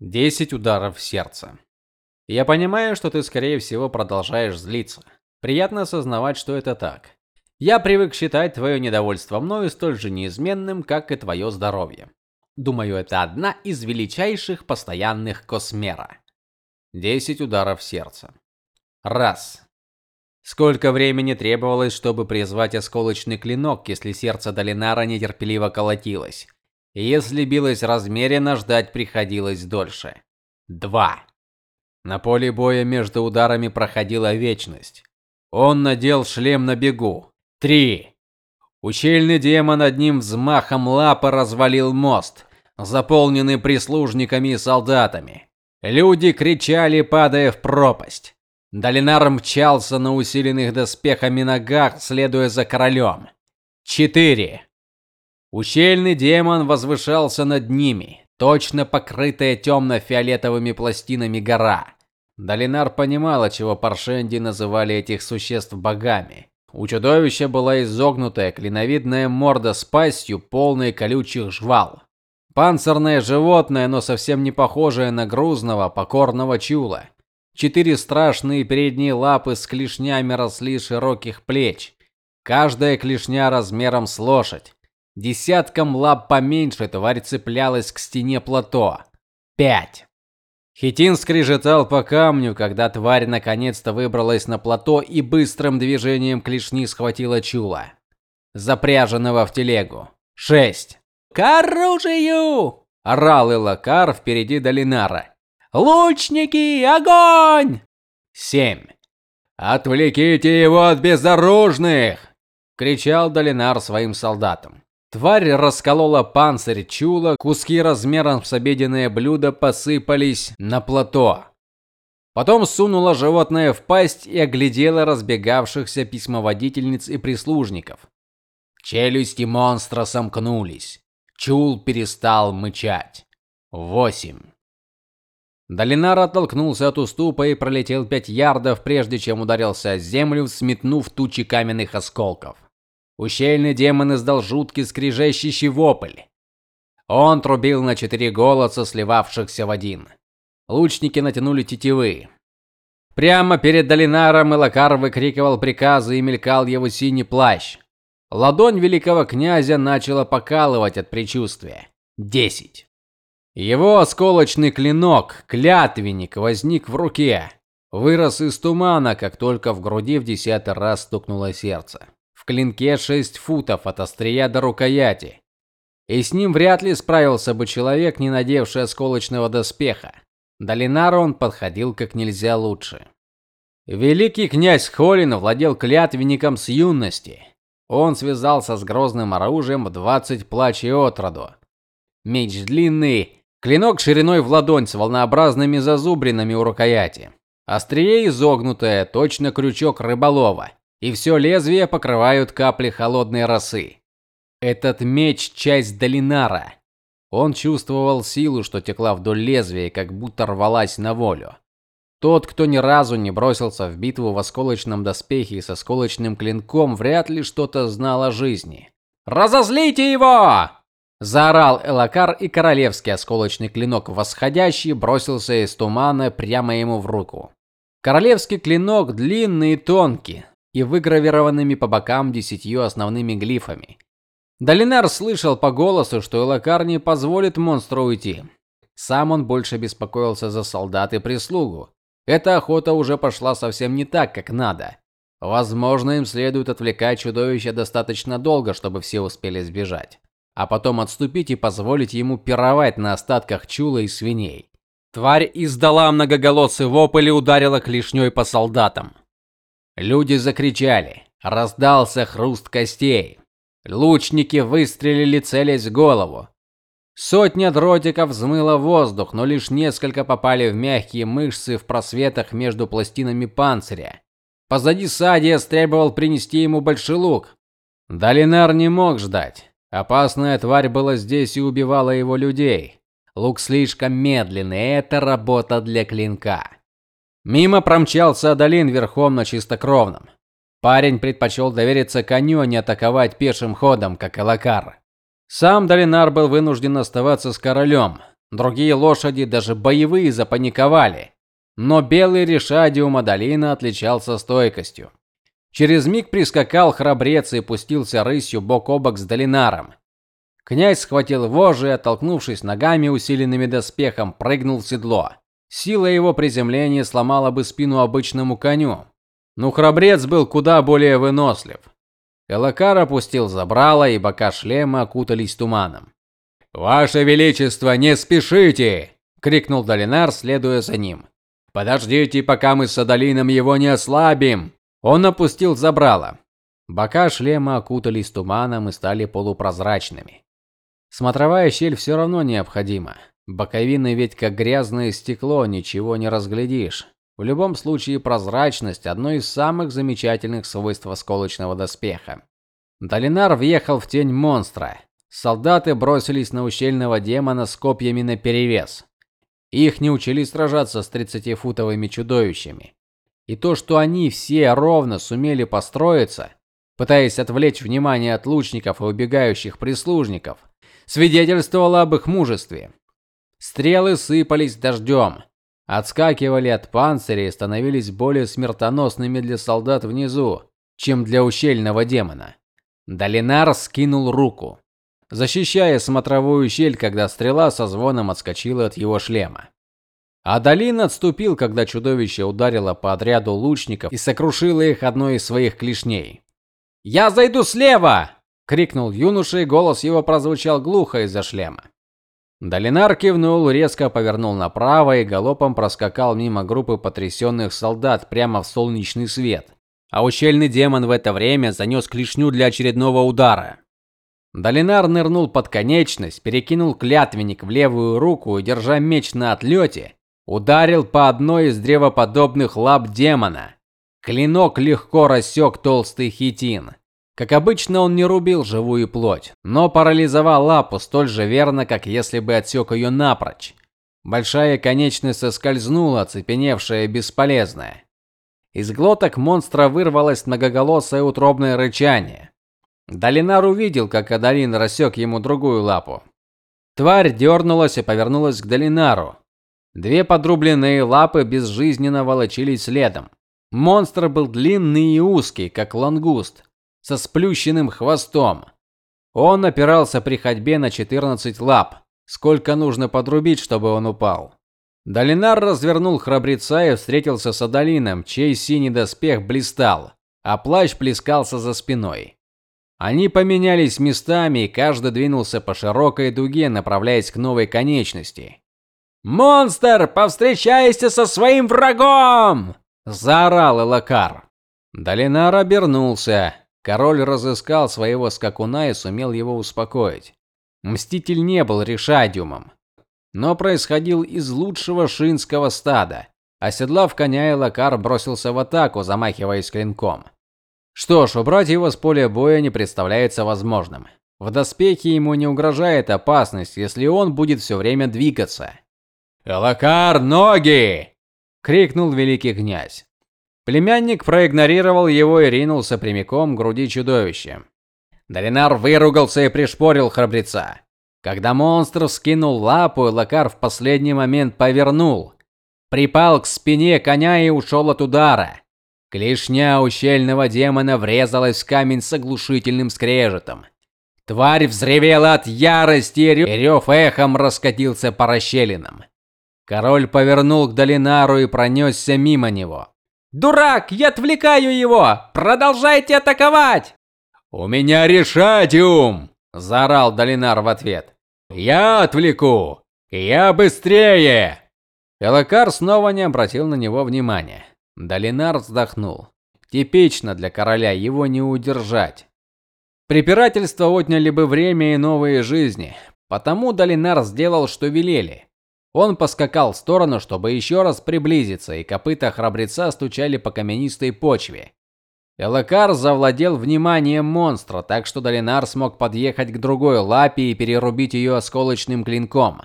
10 ударов в сердце. Я понимаю, что ты скорее всего продолжаешь злиться. Приятно осознавать, что это так. Я привык считать твое недовольство мною столь же неизменным, как и твое здоровье. Думаю, это одна из величайших постоянных космера. 10 ударов в сердце. Раз. Сколько времени требовалось, чтобы призвать осколочный клинок, если сердце Долинара нетерпеливо колотилось? Если билось размеренно, ждать приходилось дольше. 2. На поле боя между ударами проходила вечность. Он надел шлем на бегу. 3. Учельный демон одним взмахом лапы развалил мост, заполненный прислужниками и солдатами. Люди кричали, падая в пропасть. Долинар мчался на усиленных доспехами ногах, следуя за королем. 4. Ущельный демон возвышался над ними, точно покрытая темно-фиолетовыми пластинами гора. Долинар понимала, чего паршенди называли этих существ богами. У чудовища была изогнутая клиновидная морда с пастью, полной колючих жвал. Панцирное животное, но совсем не похожее на грузного, покорного чула. Четыре страшные передние лапы с клешнями росли широких плеч. Каждая клешня размером с лошадь. Десятком лап поменьше тварь цеплялась к стене плато. Пять. Хитин скрежетал по камню, когда тварь наконец-то выбралась на плато и быстрым движением клешни схватила чула, запряженного в телегу. Шесть. К оружию! орал Илакар впереди Долинара. Лучники, огонь! Семь. Отвлеките его от безоружных, кричал Долинар своим солдатам. Тварь расколола панцирь чула, куски размером с обеденное блюдо посыпались на плато. Потом сунула животное в пасть и оглядела разбегавшихся письмоводительниц и прислужников. Челюсти монстра сомкнулись. Чул перестал мычать. Восемь. Долинар оттолкнулся от уступа и пролетел пять ярдов, прежде чем ударился о землю, сметнув тучи каменных осколков. Ущельный демон издал жуткий скрежещущий вопль. Он трубил на четыре голоса, сливавшихся в один. Лучники натянули тетивы. Прямо перед Долинаром Элакар выкрикивал приказы и мелькал его синий плащ. Ладонь великого князя начала покалывать от предчувствия. Десять. Его осколочный клинок, клятвенник, возник в руке. Вырос из тумана, как только в груди в десятый раз стукнуло сердце клинке 6 футов от острия до рукояти. И с ним вряд ли справился бы человек, не надевший осколочного доспеха. Долинару он подходил как нельзя лучше. Великий князь Холин владел клятвенником с юности. Он связался с грозным оружием в 20 плачей от роду. Меч длинный, клинок шириной в ладонь с волнообразными зазубринами у рукояти. Острие изогнутое, точно крючок рыболова и все лезвие покрывают капли холодной росы. Этот меч часть Долинара. Он чувствовал силу, что текла вдоль лезвия, как будто рвалась на волю. Тот, кто ни разу не бросился в битву в осколочном доспехе с осколочным клинком, вряд ли что-то знал о жизни. Разозлите его! заорал Элакар, и королевский осколочный клинок восходящий бросился из тумана прямо ему в руку. Королевский клинок длинный и тонкий, и выгравированными по бокам десятью основными глифами. Долинар слышал по голосу, что Элакар не позволит монстру уйти. Сам он больше беспокоился за солдат и прислугу. Эта охота уже пошла совсем не так, как надо. Возможно, им следует отвлекать чудовище достаточно долго, чтобы все успели сбежать, а потом отступить и позволить ему пировать на остатках чула и свиней. Тварь издала многоголосый вопль и ударила клешней по солдатам. Люди закричали. Раздался хруст костей. Лучники выстрелили, целясь в голову. Сотня дротиков взмыла воздух, но лишь несколько попали в мягкие мышцы в просветах между пластинами панциря. Позади Садия требовал принести ему большой лук. Долинар не мог ждать. Опасная тварь была здесь и убивала его людей. Лук слишком медленный, это работа для клинка. Мимо промчался Адалин верхом на чистокровном. Парень предпочел довериться коню, а не атаковать пешим ходом, как Элакар. Сам Долинар был вынужден оставаться с королем. Другие лошади, даже боевые, запаниковали. Но белый решадиум Адалина отличался стойкостью. Через миг прискакал храбрец и пустился рысью бок о бок с Долинаром. Князь схватил вожжи и, оттолкнувшись ногами, усиленными доспехом, прыгнул в седло. Сила его приземления сломала бы спину обычному коню. Но храбрец был куда более вынослив. Элакар опустил забрало, и бока шлема окутались туманом. "Ваше величество, не спешите!" крикнул Долинар, следуя за ним. "Подождите, пока мы с Адалином его не ослабим". Он опустил забрало. Бока шлема окутались туманом и стали полупрозрачными. Смотровая щель все равно необходима. Боковины ведь как грязное стекло, ничего не разглядишь. В любом случае прозрачность одно из самых замечательных свойств осколочного доспеха. Долинар въехал в тень монстра. Солдаты бросились на ущельного демона с копьями наперевес. Их не учили сражаться с тридцатифутовыми чудовищами. И то, что они все ровно сумели построиться, пытаясь отвлечь внимание от лучников и убегающих прислужников, свидетельствовало об их мужестве. Стрелы сыпались дождем, отскакивали от панциря и становились более смертоносными для солдат внизу, чем для ущельного демона. Долинар скинул руку, защищая смотровую щель, когда стрела со звоном отскочила от его шлема. Адалин отступил, когда чудовище ударило по отряду лучников и сокрушило их одной из своих клешней. "Я зайду слева!" крикнул юноша, и голос его прозвучал глухо из-за шлема. Долинар кивнул, резко повернул направо и галопом проскакал мимо группы потрясенных солдат прямо в солнечный свет. А ущельный демон в это время занес клешню для очередного удара. Долинар нырнул под конечность, перекинул клятвенник в левую руку и, держа меч на отлете, Ударил по одной из древоподобных лап демона. Клинок легко рассек толстый хитин. Как обычно, он не рубил живую плоть, но парализовал лапу столь же верно, как если бы отсек ее напрочь. Большая конечность соскользнула, цепеневшая бесполезная. Из глоток монстра вырвалось многоголосое утробное рычание. Далинар увидел, как Адалин рассек ему другую лапу. Тварь дернулась и повернулась к Далинару. Две подрубленные лапы безжизненно волочились следом. Монстр был длинный и узкий, как лангуст, со сплющенным хвостом. Он опирался при ходьбе на 14 лап. Сколько нужно подрубить, чтобы он упал? Долинар развернул храбреца и встретился с Адалином, чей синий доспех блистал, а плащ плескался за спиной. Они поменялись местами, и каждый двинулся по широкой дуге, направляясь к новой конечности. Монстр, повстречайся со своим врагом! заорал Элакар. Долинар обернулся. Король разыскал своего скакуна и сумел его успокоить. Мститель не был решадиумом, но происходил из лучшего шинского стада. Оседлав коня, Элакар бросился в атаку, замахиваясь клинком. Что ж, убрать его с поля боя не представляется возможным. В доспехе ему не угрожает опасность, если он будет все время двигаться. "Элакар, ноги!" крикнул великий князь. Племянник проигнорировал его и ринулся прямиком к груди чудовища. Долинар выругался и пришпорил храбреца. Когда монстр скинул лапу, Элакар в последний момент повернул, припал к спине коня и ушел от удара. Клешня ущельного демона врезалась в камень с оглушительным скрежетом. Тварь взревела от ярости, и рев эхом раскатился по расщелинам. Король повернул к Долинару и пронесся мимо него. Дурак, я отвлекаю его. Продолжайте атаковать. У меня решатиум, заорал Долинар в ответ. Я отвлеку. Я быстрее. Элакар снова не обратил на него внимания. Долинар вздохнул. Типично для короля его не удержать. Препирательства отняли бы время и новые жизни, потому Долинар сделал, что велели. Он поскакал в сторону, чтобы еще раз приблизиться, и копыта храбреца стучали по каменистой почве. Элакар завладел вниманием монстра, так что Долинар смог подъехать к другой лапе и перерубить ее осколочным клинком.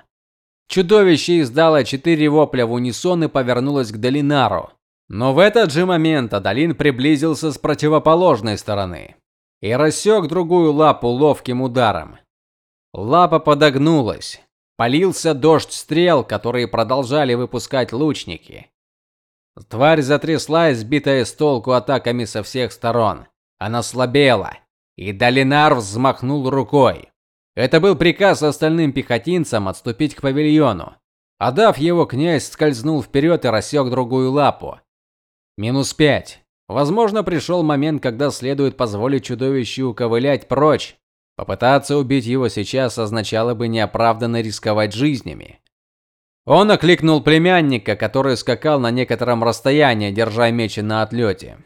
Чудовище издало четыре вопля в унисон и повернулось к Долинару. Но в этот же момент Адалин приблизился с противоположной стороны и рассек другую лапу ловким ударом. Лапа подогнулась. Полился дождь стрел, которые продолжали выпускать лучники. Тварь затряслась, сбитая с толку атаками со всех сторон. Она слабела, и Долинар взмахнул рукой. Это был приказ остальным пехотинцам отступить к павильону. Отдав его, князь скользнул вперед и рассек другую лапу. Минус пять. Возможно, пришел момент, когда следует позволить чудовищу ковылять прочь. Попытаться убить его сейчас означало бы неоправданно рисковать жизнями. Он окликнул племянника, который скакал на некотором расстоянии, держа меч на отлете.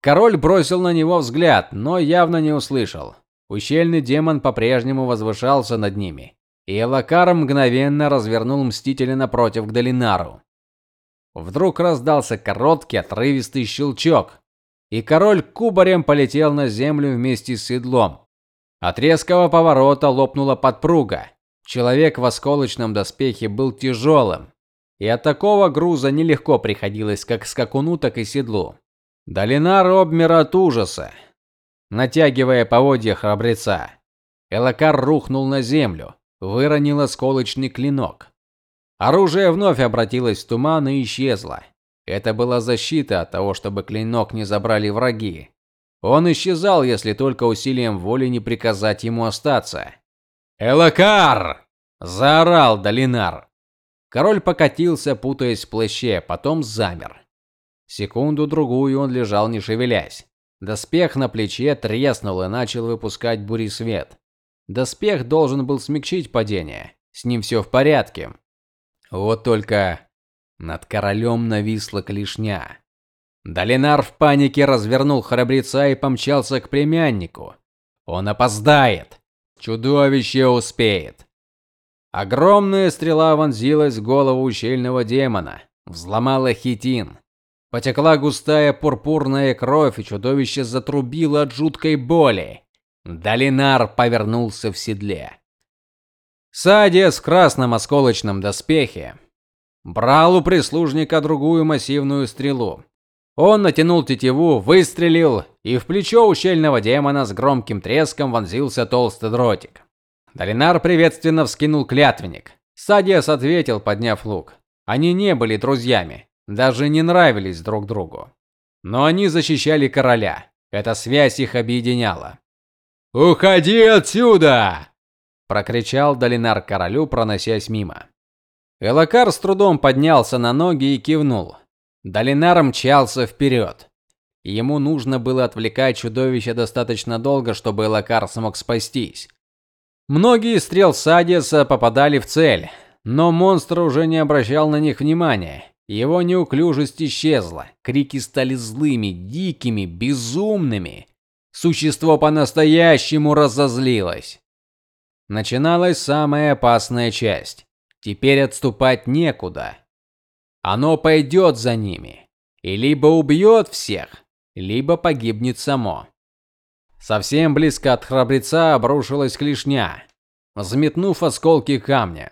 Король бросил на него взгляд, но явно не услышал. Ущельный демон по-прежнему возвышался над ними, и Элакар мгновенно развернул мстителя напротив к Долинару. Вдруг раздался короткий отрывистый щелчок, и король кубарем полетел на землю вместе с седлом. От резкого поворота лопнула подпруга. Человек в осколочном доспехе был тяжелым, и от такого груза нелегко приходилось как скакуну, так и седлу. Долинар обмер от ужаса, натягивая поводья храбреца. Элакар рухнул на землю, выронил осколочный клинок. Оружие вновь обратилось в туман и исчезло. Это была защита от того, чтобы клинок не забрали враги. Он исчезал, если только усилием воли не приказать ему остаться. "Элакар!" заорал Долинар. Король покатился, путаясь в плаще, потом замер. Секунду другую он лежал не шевелясь. Доспех на плече треснул и начал выпускать свет. Доспех должен был смягчить падение. С ним все в порядке. Вот только над королем нависла клешня. Долинар в панике развернул храбреца и помчался к племяннику. Он опоздает. Чудовище успеет. Огромная стрела вонзилась в голову ущельного демона, взломала хитин. Потекла густая пурпурная кровь, и чудовище затрубило от жуткой боли. Долинар повернулся в седле. Садия в красном осколочном доспехе брал у прислужника другую массивную стрелу. Он натянул тетиву, выстрелил, и в плечо ущельного демона с громким треском вонзился толстый дротик. Долинар приветственно вскинул клятвенник. Садиас ответил, подняв лук. Они не были друзьями, даже не нравились друг другу. Но они защищали короля. Эта связь их объединяла. "Уходи отсюда!" прокричал Долинар королю, проносясь мимо. Элакар с трудом поднялся на ноги и кивнул. Долинар мчался вперед. Ему нужно было отвлекать чудовище достаточно долго, чтобы Элакар смог спастись. Многие стрел Садиса попадали в цель, но монстр уже не обращал на них внимания. Его неуклюжесть исчезла, крики стали злыми, дикими, безумными. Существо по-настоящему разозлилось. Начиналась самая опасная часть. Теперь отступать некуда. Оно пойдет за ними и либо убьет всех, либо погибнет само. Совсем близко от храбреца обрушилась клешня, взметнув осколки камня.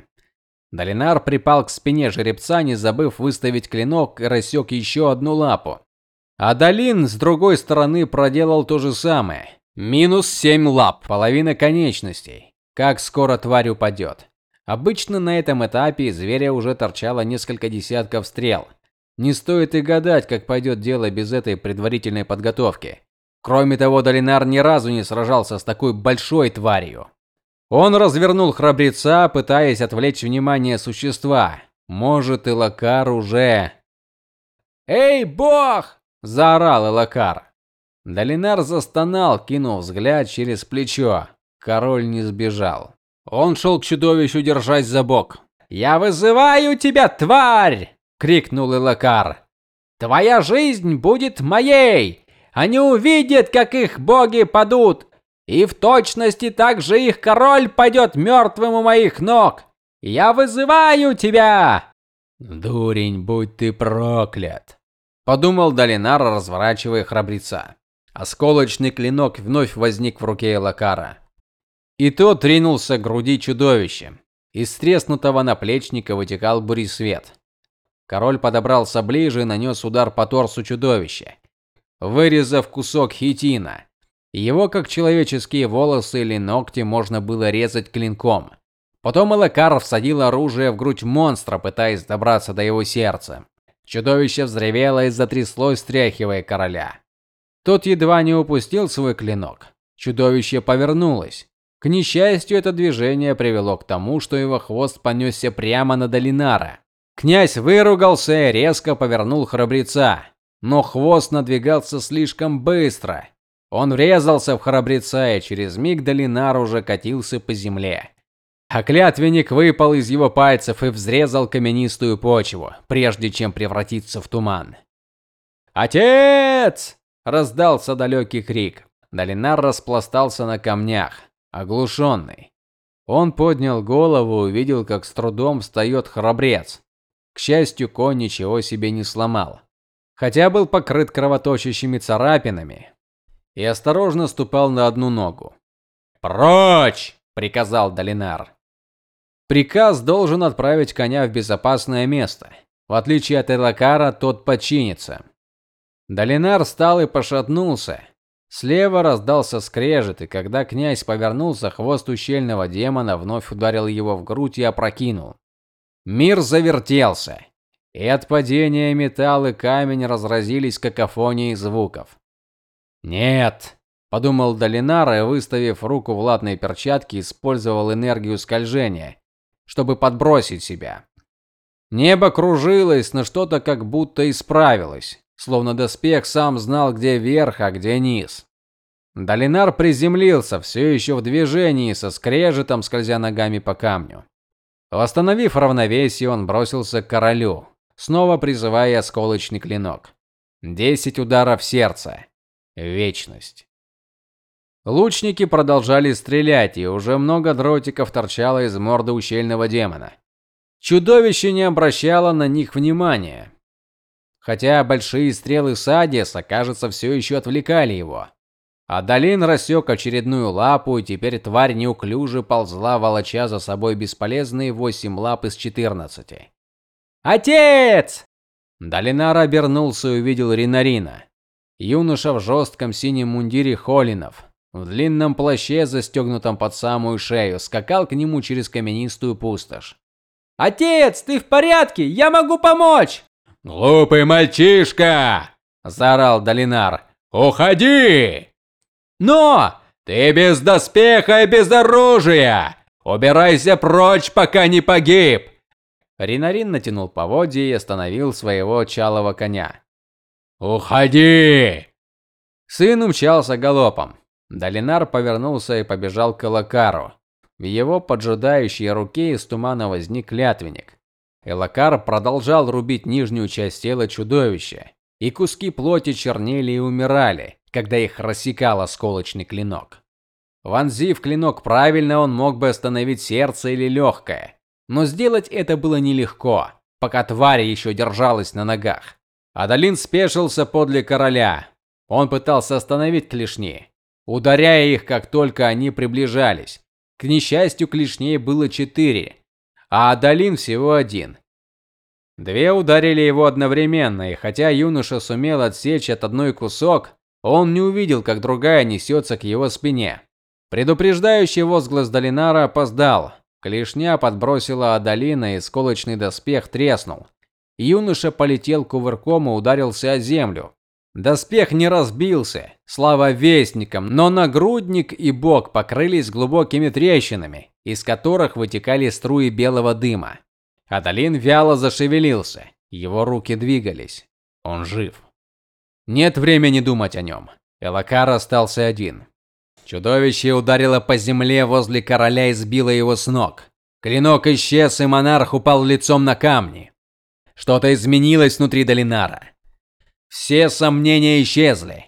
Долинар припал к спине жеребца, не забыв выставить клинок и рассек еще одну лапу. А Долин с другой стороны проделал то же самое. Минус семь лап, половина конечностей. Как скоро тварь упадет? Обычно на этом этапе зверя уже торчало несколько десятков стрел. Не стоит и гадать, как пойдет дело без этой предварительной подготовки. Кроме того, Долинар ни разу не сражался с такой большой тварью. Он развернул храбреца, пытаясь отвлечь внимание существа. Может, и Лакар уже "Эй, бог!" заорал Элакар. Долинар застонал, кинув взгляд через плечо. Король не сбежал. Он шел к чудовищу, держась за бок. "Я вызываю тебя, тварь!" крикнул Элакар. "Твоя жизнь будет моей. Они увидят, как их боги падут, и в точности так же их король пойдет мертвым у моих ног. Я вызываю тебя!" Дурень, будь ты проклят, подумал Долинар, разворачивая храбреца. Осколочный клинок вновь возник в руке Элакара. И тот ринулся к груди чудовища. Из треснутого наплечника вытекал буресвет. Король подобрался ближе и нанес удар по торсу чудовища, вырезав кусок хитина. Его, как человеческие волосы или ногти, можно было резать клинком. Потом Элакар всадил оружие в грудь монстра, пытаясь добраться до его сердца. Чудовище взревело и затряслось, стряхивая короля. Тот едва не упустил свой клинок. Чудовище повернулось. К несчастью, это движение привело к тому, что его хвост понесся прямо на Долинара. Князь выругался и резко повернул храбреца, но хвост надвигался слишком быстро. Он врезался в храбреца, и через миг Долинар уже катился по земле. А клятвенник выпал из его пальцев и взрезал каменистую почву, прежде чем превратиться в туман. "Отец!" раздался далекий крик. Долинар распластался на камнях, оглушенный. Он поднял голову и увидел, как с трудом встает храбрец. К счастью, конь ничего себе не сломал, хотя был покрыт кровоточащими царапинами и осторожно ступал на одну ногу. "Прочь!" приказал Долинар. Приказ должен отправить коня в безопасное место. В отличие от Элакара, тот подчинится. Долинар встал и пошатнулся. Слева раздался скрежет, и когда князь повернулся, хвост ущельного демона вновь ударил его в грудь и опрокинул. Мир завертелся, и от падения металл и камень разразились какофонией звуков. "Нет", подумал Долинар и, выставив руку в латные перчатки, использовал энергию скольжения чтобы подбросить себя. Небо кружилось, но что-то как будто исправилось, словно доспех сам знал, где верх, а где низ. Долинар приземлился, все еще в движении, со скрежетом скользя ногами по камню. Восстановив равновесие, он бросился к королю, снова призывая осколочный клинок. Десять ударов сердца. Вечность. Лучники продолжали стрелять, и уже много дротиков торчало из морды ущельного демона. Чудовище не обращало на них внимания. Хотя большие стрелы Садиса, кажется, все еще отвлекали его. Адалин рассек очередную лапу, и теперь тварь неуклюже ползла, волоча за собой бесполезные восемь лап из четырнадцати. "Отец!" Долинар обернулся и увидел Ринарина. Юноша в жестком синем мундире Холинов, в длинном плаще, застегнутом под самую шею, скакал к нему через каменистую пустошь. "Отец, ты в порядке? Я могу помочь!" "Глупый мальчишка!" заорал Долинар. "Уходи!" "Но ты без доспеха и без оружия. Убирайся прочь, пока не погиб!" Ринарин натянул поводья и остановил своего чалого коня. "Уходи!" Сын умчался галопом. Долинар повернулся и побежал к Элакару. В его поджидающей руке из тумана возник клятвенник. Элакар продолжал рубить нижнюю часть тела чудовища, и куски плоти чернели и умирали, когда их рассекал осколочный клинок. Вонзив клинок правильно, он мог бы остановить сердце или легкое, но сделать это было нелегко, пока тварь еще держалась на ногах. Адалин спешился подле короля. Он пытался остановить клешни, ударяя их, как только они приближались. К несчастью, клешней было четыре, а Адалин всего один. Две ударили его одновременно, и хотя юноша сумел отсечь от одной кусок, он не увидел, как другая несется к его спине. Предупреждающий возглас Долинара опоздал. Клешня подбросила Адалина, и сколочный доспех треснул. Юноша полетел кувырком и ударился о землю. Доспех не разбился, слава вестникам, но нагрудник и бок покрылись глубокими трещинами, из которых вытекали струи белого дыма. Адалин вяло зашевелился, его руки двигались. Он жив. Нет времени думать о нем. Элакар остался один. Чудовище ударило по земле возле короля и сбило его с ног. Клинок исчез, и монарх упал лицом на камни. Что-то изменилось внутри Долинара. Все сомнения исчезли.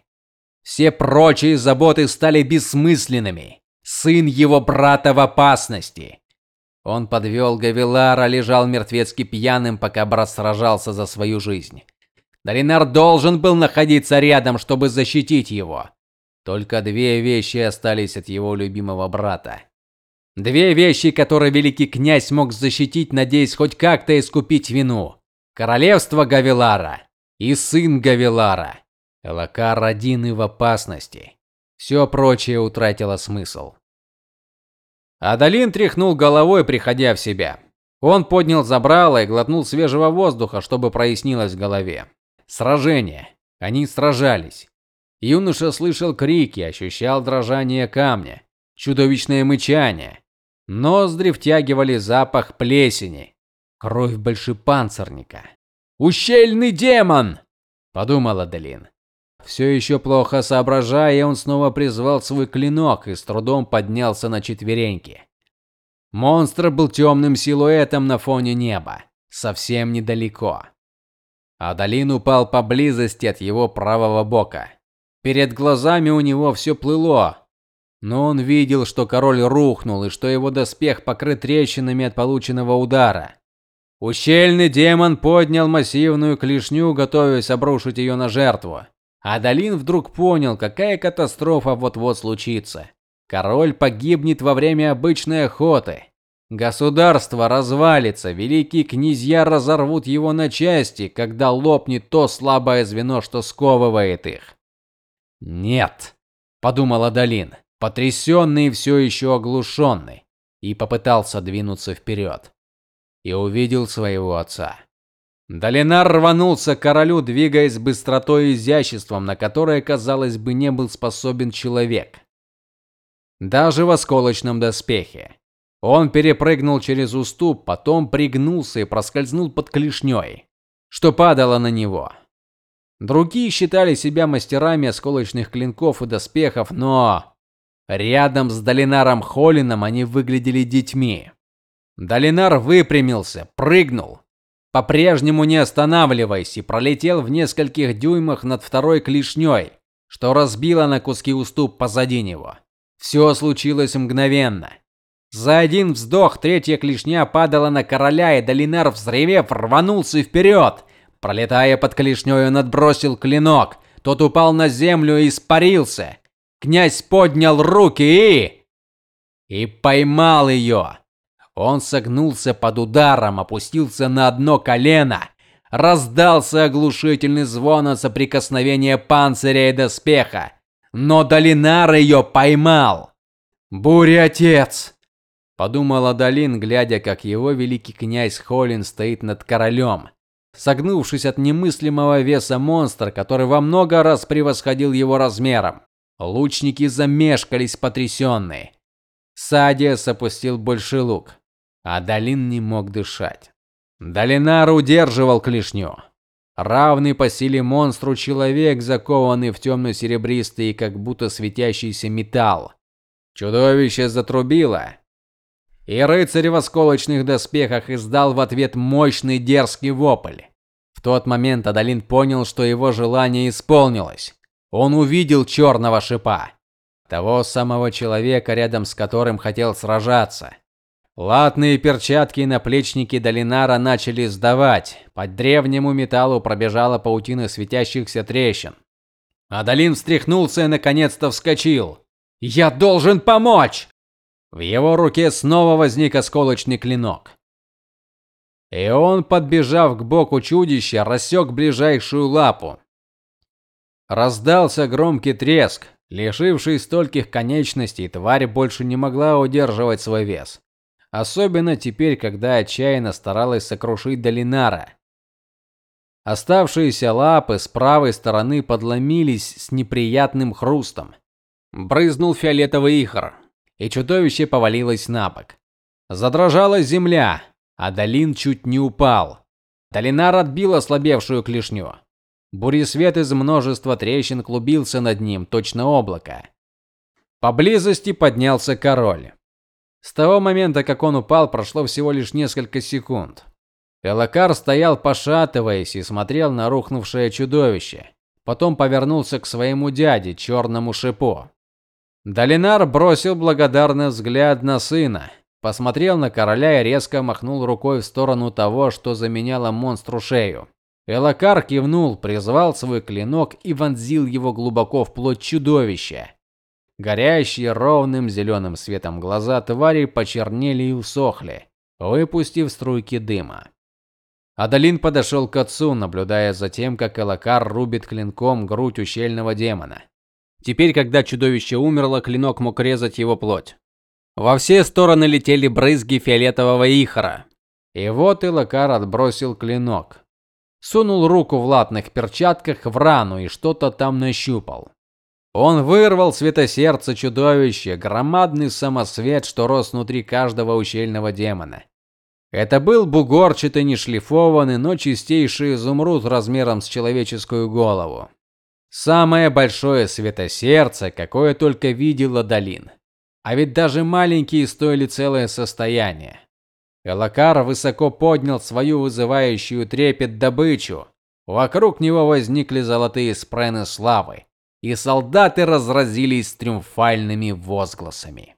Все прочие заботы стали бессмысленными. Сын его брата в опасности. Он подвел Гавилара, лежал мертвецки пьяным, пока брат сражался за свою жизнь. Долинар должен был находиться рядом, чтобы защитить его. Только две вещи остались от его любимого брата. Две вещи, которые великий князь мог защитить, надеясь хоть как-то искупить вину. Королевство Гавилара и сын Гавилара. Элакар один и в опасности. Все прочее утратило смысл. Адалин тряхнул головой, приходя в себя. Он поднял забрало и глотнул свежего воздуха, чтобы прояснилось в голове. Сражение. Они сражались. Юноша слышал крики, ощущал дрожание камня, чудовищное мычание. Ноздри втягивали запах плесени, кровь большепанцирника. Ущельный демон, подумал Аделин. Все еще плохо соображая, он снова призвал свой клинок и с трудом поднялся на четвереньки. Монстр был темным силуэтом на фоне неба, совсем недалеко. Адалин упал поблизости от его правого бока. Перед глазами у него все плыло, но он видел, что король рухнул и что его доспех покрыт трещинами от полученного удара. Ущельный демон поднял массивную клешню, готовясь обрушить ее на жертву. Адалин вдруг понял, какая катастрофа вот-вот случится. Король погибнет во время обычной охоты. Государство развалится, великие князья разорвут его на части, когда лопнет то слабое звено, что сковывает их. Нет, подумал Адалин, потрясенный и все еще оглушенный, и попытался двинуться вперед. И увидел своего отца. Долинар рванулся к королю, двигаясь с быстротой и изяществом, на которое, казалось бы, не был способен человек. Даже в осколочном доспехе. Он перепрыгнул через уступ, потом пригнулся и проскользнул под клешней, что падало на него. Другие считали себя мастерами осколочных клинков и доспехов, но рядом с Долинаром Холином они выглядели детьми. Долинар выпрямился, прыгнул, по-прежнему не останавливаясь, и пролетел в нескольких дюймах над второй клешней, что разбило на куски уступ позади него. Все случилось мгновенно. За один вздох третья клешня падала на короля, и Долинар, взревев, рванулся вперед. Пролетая под клешней, он отбросил клинок. Тот упал на землю и испарился. Князь поднял руки и и поймал ее. Он согнулся под ударом, опустился на одно колено. Раздался оглушительный звон от соприкосновения панциря и доспеха. Но Долинар ее поймал. Буря отец, подумал Адалин, глядя, как его великий князь Холин стоит над королем, согнувшись от немыслимого веса монстра, который во много раз превосходил его размером. Лучники замешкались потрясенные. Садиас опустил больше лук, а Далин не мог дышать. Долинар удерживал клешню. Равный по силе монстру человек, закованный в темно серебристый и как будто светящийся металл. Чудовище затрубило, и рыцарь в осколочных доспехах издал в ответ мощный дерзкий вопль. В тот момент Адалин понял, что его желание исполнилось. Он увидел черного шипа, того самого человека, рядом с которым хотел сражаться. Латные перчатки и наплечники Долинара начали сдавать. По древнему металлу пробежала паутина светящихся трещин. Адалин встряхнулся и наконец-то вскочил. "Я должен помочь!" В его руке снова возник осколочный клинок. И он, подбежав к боку чудища, рассек ближайшую лапу. Раздался громкий треск. Лишивший стольких конечностей, тварь больше не могла удерживать свой вес. Особенно теперь, когда отчаянно старалась сокрушить Долинара. Оставшиеся лапы с правой стороны подломились с неприятным хрустом. Брызнул фиолетовый ихор и чудовище повалилось на бок. Задрожала земля, а Долин чуть не упал. Долинар отбил ослабевшую клешню. Буресвет из множества трещин клубился над ним, точно облако. Поблизости поднялся король. С того момента, как он упал, прошло всего лишь несколько секунд. Элакар стоял пошатываясь и смотрел на рухнувшее чудовище. Потом повернулся к своему дяде, черному шипу. Долинар бросил благодарный взгляд на сына, посмотрел на короля и резко махнул рукой в сторону того, что заменяло монстру шею. Элакар кивнул, призвал свой клинок и вонзил его глубоко в плоть чудовища. Горящие ровным зеленым светом глаза твари почернели и усохли, выпустив струйки дыма. Адалин подошел к отцу, наблюдая за тем, как Элакар рубит клинком грудь ущельного демона. Теперь, когда чудовище умерло, клинок мог резать его плоть. Во все стороны летели брызги фиолетового ихора. И вот Илакар отбросил клинок. Сунул руку в латных перчатках в рану и что-то там нащупал. Он вырвал светосердце чудовища, громадный самосвет, что рос внутри каждого ущельного демона. Это был бугорчатый, нешлифованный, но чистейший изумруд размером с человеческую голову. Самое большое светосердце, какое только видела Долин. А ведь даже маленькие стоили целое состояние. Элакар высоко поднял свою вызывающую трепет добычу. Вокруг него возникли золотые спрены славы и солдаты разразились триумфальными возгласами.